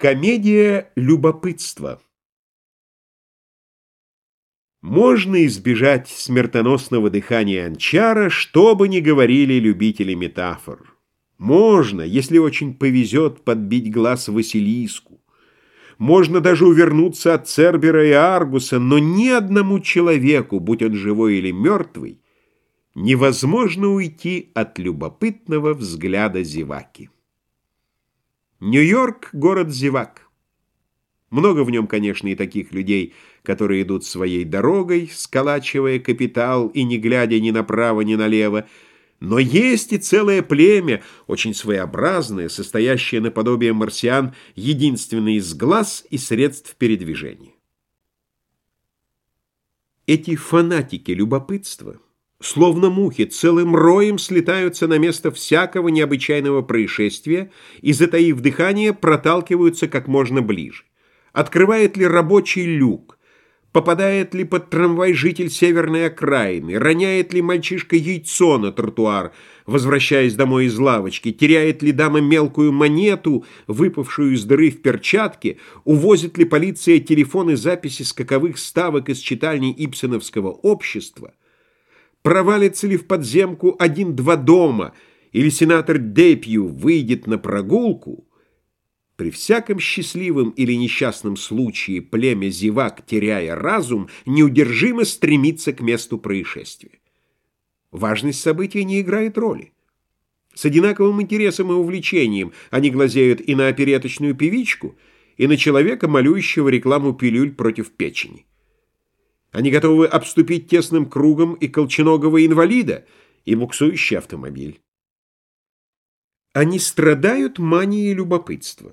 Комедия любопытства Можно избежать смертоносного дыхания анчара, что бы ни говорили любители метафор. Можно, если очень повезет, подбить глаз Василиску. Можно даже увернуться от Цербера и Аргуса, но ни одному человеку, будь он живой или мертвый, невозможно уйти от любопытного взгляда зеваки. Нью-Йорк — город зевак. Много в нем, конечно, и таких людей, которые идут своей дорогой, сколачивая капитал и не глядя ни направо, ни налево, но есть и целое племя, очень своеобразное, состоящее наподобие марсиан, единственное из глаз и средств передвижения. Эти фанатики любопытства — Словно мухи, целым роем слетаются на место всякого необычайного происшествия и, затаив дыхание, проталкиваются как можно ближе. Открывает ли рабочий люк? Попадает ли под трамвай житель северной окраины? Роняет ли мальчишка яйцо на тротуар, возвращаясь домой из лавочки? Теряет ли дама мелкую монету, выпавшую из дыры в перчатке? Увозит ли полиция телефоны записи скаковых ставок из читальни Ипсоновского общества? Провалится ли в подземку один-два дома, или сенатор Депью выйдет на прогулку, при всяком счастливом или несчастном случае племя зевак, теряя разум, неудержимо стремится к месту происшествия. Важность события не играет роли. С одинаковым интересом и увлечением они глазеют и на опереточную певичку, и на человека, малюющего рекламу пилюль против печени. Они готовы обступить тесным кругом и колченогого инвалида, и буксующий автомобиль. Они страдают манией любопытства.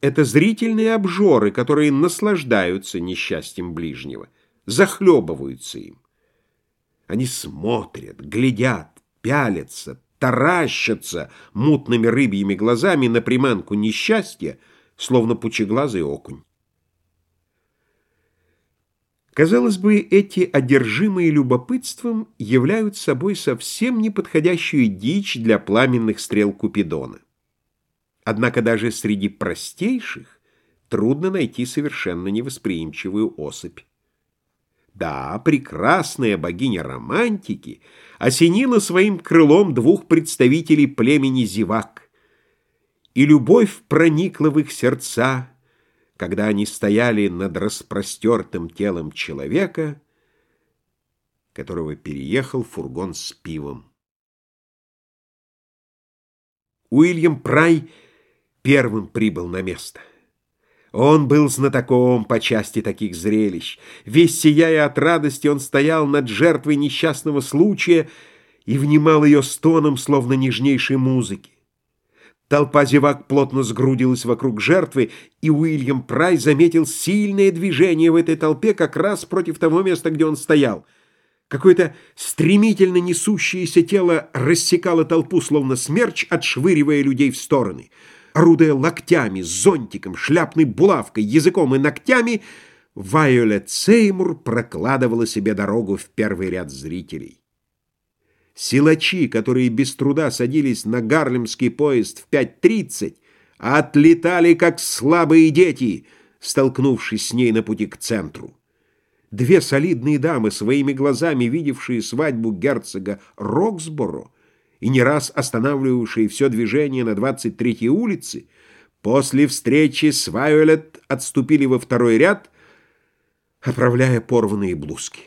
Это зрительные обжоры, которые наслаждаются несчастьем ближнего, захлебываются им. Они смотрят, глядят, пялятся, таращатся мутными рыбьими глазами на приманку несчастья, словно пучеглазый окунь. Казалось бы, эти одержимые любопытством являют собой совсем неподходящую дичь для пламенных стрел Купидона. Однако даже среди простейших трудно найти совершенно невосприимчивую особь. Да, прекрасная богиня романтики осенила своим крылом двух представителей племени зевак, и любовь проникла в их сердца, когда они стояли над распростертым телом человека, которого переехал фургон с пивом. Уильям Прай первым прибыл на место. Он был знатоком по части таких зрелищ. Весь сияя от радости, он стоял над жертвой несчастного случая и внимал ее стоном, словно нежнейшей музыки. Толпа зевак плотно сгрудилась вокруг жертвы, и Уильям Прай заметил сильное движение в этой толпе как раз против того места, где он стоял. Какое-то стремительно несущееся тело рассекало толпу, словно смерч, отшвыривая людей в стороны. Орудуя локтями, зонтиком, шляпной булавкой, языком и ногтями, Вайолет Сеймур прокладывала себе дорогу в первый ряд зрителей. Силачи, которые без труда садились на гарлемский поезд в 5.30, отлетали, как слабые дети, столкнувшись с ней на пути к центру. Две солидные дамы, своими глазами видевшие свадьбу герцога Роксборо и не раз останавливавшие все движение на 23-й улице, после встречи с Вайолет отступили во второй ряд, оправляя порванные блузки.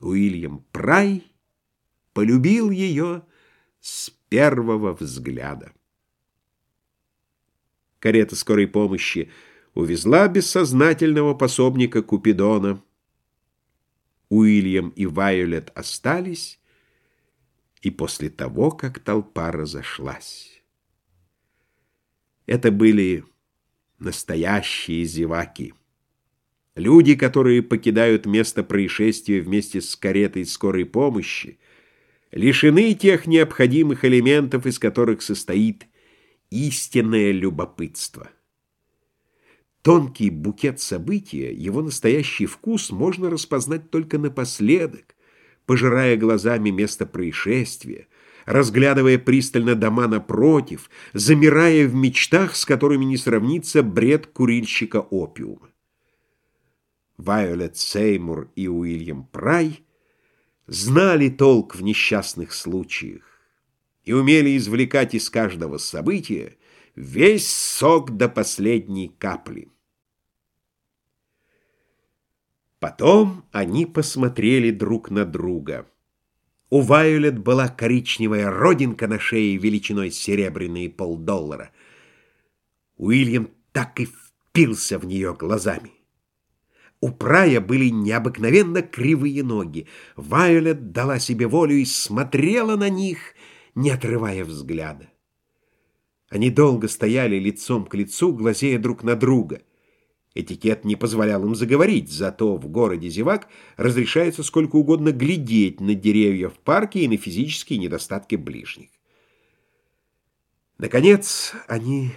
Уильям Прай полюбил ее с первого взгляда. Карета скорой помощи увезла бессознательного пособника Купидона. Уильям и Вайолет остались, и после того, как толпа разошлась. Это были настоящие зеваки. Люди, которые покидают место происшествия вместе с каретой скорой помощи, лишены тех необходимых элементов, из которых состоит истинное любопытство. Тонкий букет события, его настоящий вкус можно распознать только напоследок, пожирая глазами место происшествия, разглядывая пристально дома напротив, замирая в мечтах, с которыми не сравнится бред курильщика опиума. Вайолет Сеймур и Уильям Прай знали толк в несчастных случаях и умели извлекать из каждого события весь сок до последней капли. Потом они посмотрели друг на друга. У Вайолет была коричневая родинка на шее величиной серебряные полдоллара. Уильям так и впился в нее глазами. У Прая были необыкновенно кривые ноги. Вайолет дала себе волю и смотрела на них, не отрывая взгляда. Они долго стояли лицом к лицу, глазея друг на друга. Этикет не позволял им заговорить, зато в городе зевак разрешается сколько угодно глядеть на деревья в парке и на физические недостатки ближних. Наконец они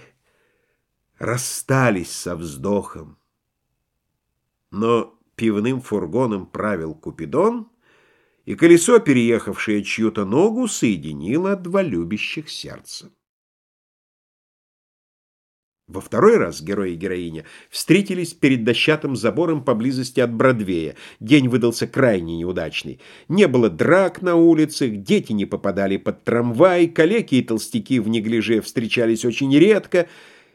расстались со вздохом. Но пивным фургоном правил Купидон, и колесо, переехавшее чью-то ногу, соединило два любящих сердца. Во второй раз герой и героиня встретились перед дощатым забором поблизости от Бродвея. День выдался крайне неудачный. Не было драк на улицах, дети не попадали под трамвай, калеки и толстяки в неглиже встречались очень редко,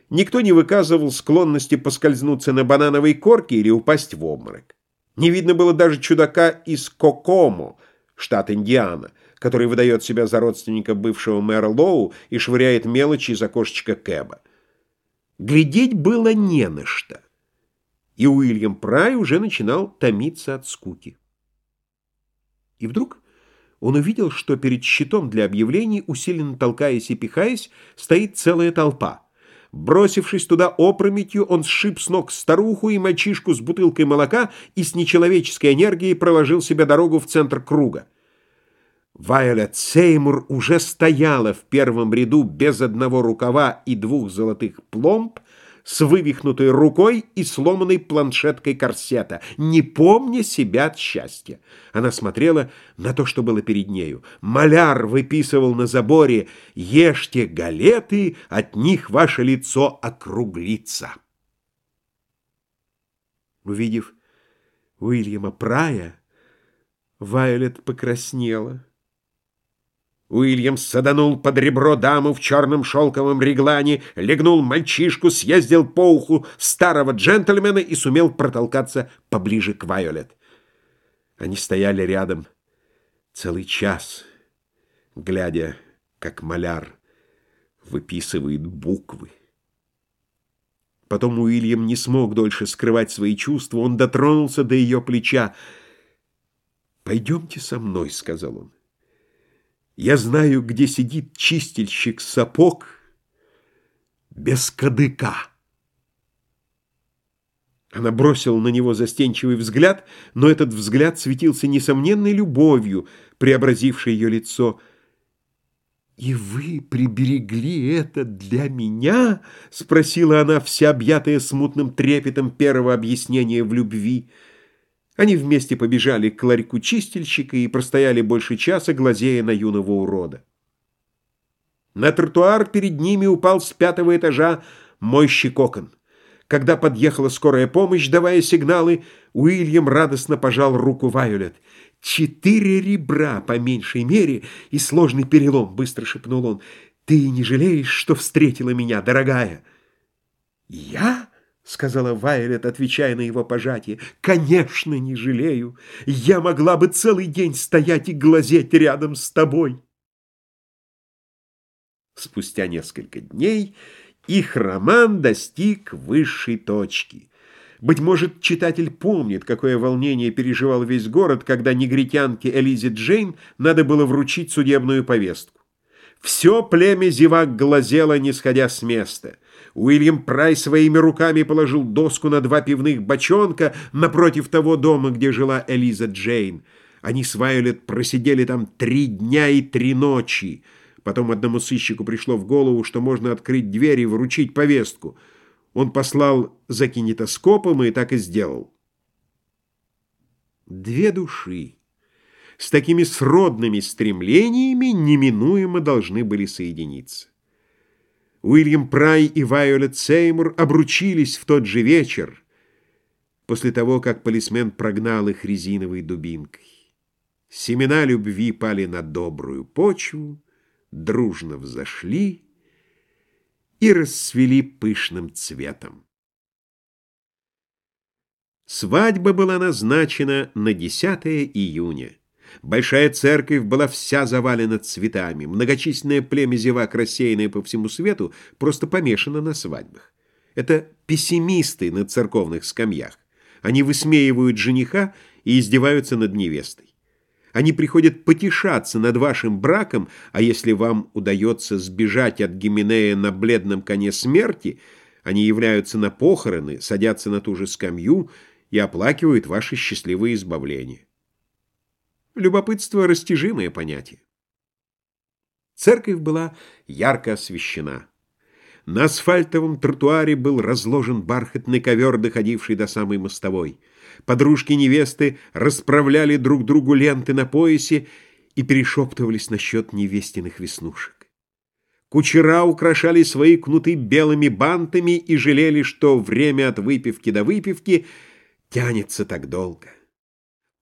никто не выказывал склонности поскользнуться на банановой корке или упасть в обморок. Не видно было даже чудака из Кокомо, штат Индиана, который выдает себя за родственника бывшего мэра Лоу и швыряет мелочи из окошечка Кэба. Глядеть было не на что. И Уильям Прай уже начинал томиться от скуки. И вдруг он увидел, что перед щитом для объявлений, усиленно толкаясь и пихаясь, стоит целая толпа. Бросившись туда опрометью, он сшиб с ног старуху и мальчишку с бутылкой молока и с нечеловеческой энергией проложил себе дорогу в центр круга. Вайолет Сеймур уже стояла в первом ряду без одного рукава и двух золотых пломб, с вывихнутой рукой и сломанной планшеткой корсета, не помня себя от счастья. Она смотрела на то, что было перед нею. Маляр выписывал на заборе «Ешьте галеты, от них ваше лицо округлится». Увидев Уильяма Прая, Вайолет покраснела. Уильям саданул под ребро даму в черном шелковом реглане, легнул мальчишку, съездил по уху старого джентльмена и сумел протолкаться поближе к Вайолет. Они стояли рядом целый час, глядя, как маляр выписывает буквы. Потом Уильям не смог дольше скрывать свои чувства, он дотронулся до ее плеча. «Пойдемте со мной», — сказал он. Я знаю, где сидит чистильщик сапог без кадыка. Она бросила на него застенчивый взгляд, но этот взгляд светился несомненной любовью, преобразившей ее лицо. «И вы приберегли это для меня?» — спросила она, вся объятая смутным трепетом первого объяснения в любви — они вместе побежали к ларьку чистильщика и простояли больше часа, глазея на юного урода. На тротуар перед ними упал с пятого этажа мойщик окон. Когда подъехала скорая помощь, давая сигналы, Уильям радостно пожал руку Вайолет. «Четыре ребра, по меньшей мере, и сложный перелом», — быстро шепнул он. «Ты не жалеешь, что встретила меня, дорогая?» «Я?» — сказала Вайолет, отвечая на его пожатие. «Конечно, не жалею. Я могла бы целый день стоять и глазеть рядом с тобой». Спустя несколько дней их роман достиг высшей точки. Быть может, читатель помнит, какое волнение переживал весь город, когда негритянке Элизе Джейн надо было вручить судебную повестку. Все племя зевак глазело, не сходя с места. Уильям Прай своими руками положил доску на два пивных бочонка напротив того дома, где жила Элиза Джейн. Они с Вайолет просидели там три дня и три ночи. Потом одному сыщику пришло в голову, что можно открыть дверь и вручить повестку. Он послал за кинетоскопом и так и сделал. Две души, с такими сродными стремлениями неминуемо должны были соединиться. Уильям Прай и Вайолет Сеймур обручились в тот же вечер, после того, как полисмен прогнал их резиновой дубинкой. Семена любви пали на добрую почву, дружно взошли и расцвели пышным цветом. Свадьба была назначена на 10 июня. Большая церковь была вся завалена цветами. Многочисленное племя зевак, рассеянное по всему свету, просто помешано на свадьбах. Это пессимисты на церковных скамьях. Они высмеивают жениха и издеваются над невестой. Они приходят потешаться над вашим браком, а если вам удается сбежать от Гименея на бледном коне смерти, они являются на похороны, садятся на ту же скамью и оплакивают ваше счастливое избавление. Любопытство — растяжимое понятие. Церковь была ярко освещена. На асфальтовом тротуаре был разложен бархатный ковер, доходивший до самой мостовой. Подружки невесты расправляли друг другу ленты на поясе и перешептывались насчет невестиных веснушек. Кучера украшали свои кнуты белыми бантами и жалели, что время от выпивки до выпивки тянется так долго.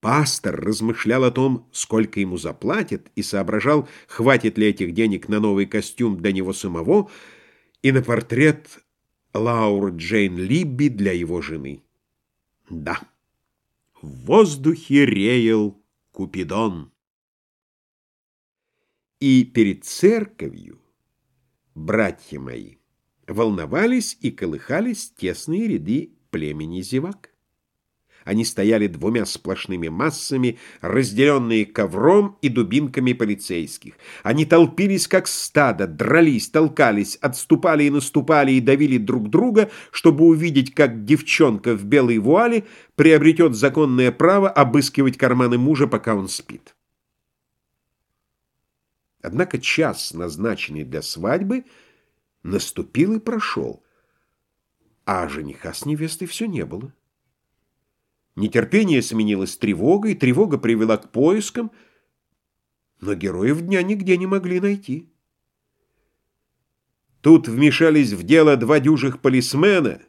Пастор размышлял о том, сколько ему заплатят, и соображал, хватит ли этих денег на новый костюм для него самого и на портрет Лауры Джейн Либби для его жены. Да, в воздухе реял Купидон. И перед церковью, братья мои, волновались и колыхались тесные ряды племени зевак. Они стояли двумя сплошными массами, разделенные ковром и дубинками полицейских. Они толпились, как стадо, дрались, толкались, отступали и наступали и давили друг друга, чтобы увидеть, как девчонка в белой вуале приобретет законное право обыскивать карманы мужа, пока он спит. Однако час, назначенный для свадьбы, наступил и прошел, а жениха с невестой все не было. Нетерпение сменилось тревогой, тревога привела к поискам, но героев дня нигде не могли найти. Тут вмешались в дело два дюжих полисмена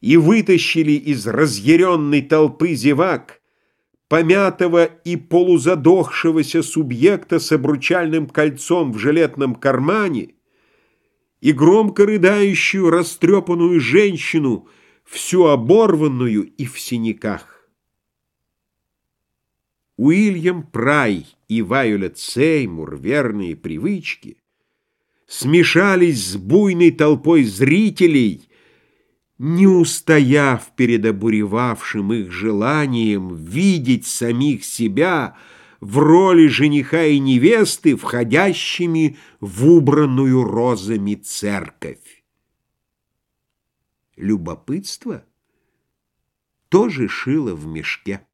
и вытащили из разъяренной толпы зевак помятого и полузадохшегося субъекта с обручальным кольцом в жилетном кармане и громко рыдающую растрепанную женщину, всю оборванную и в синяках. Уильям Прай и Вайолет Сеймур, верные привычки, смешались с буйной толпой зрителей, не устояв перед обуревавшим их желанием видеть самих себя в роли жениха и невесты, входящими в убранную розами церковь. Любопытство тоже шило в мешке.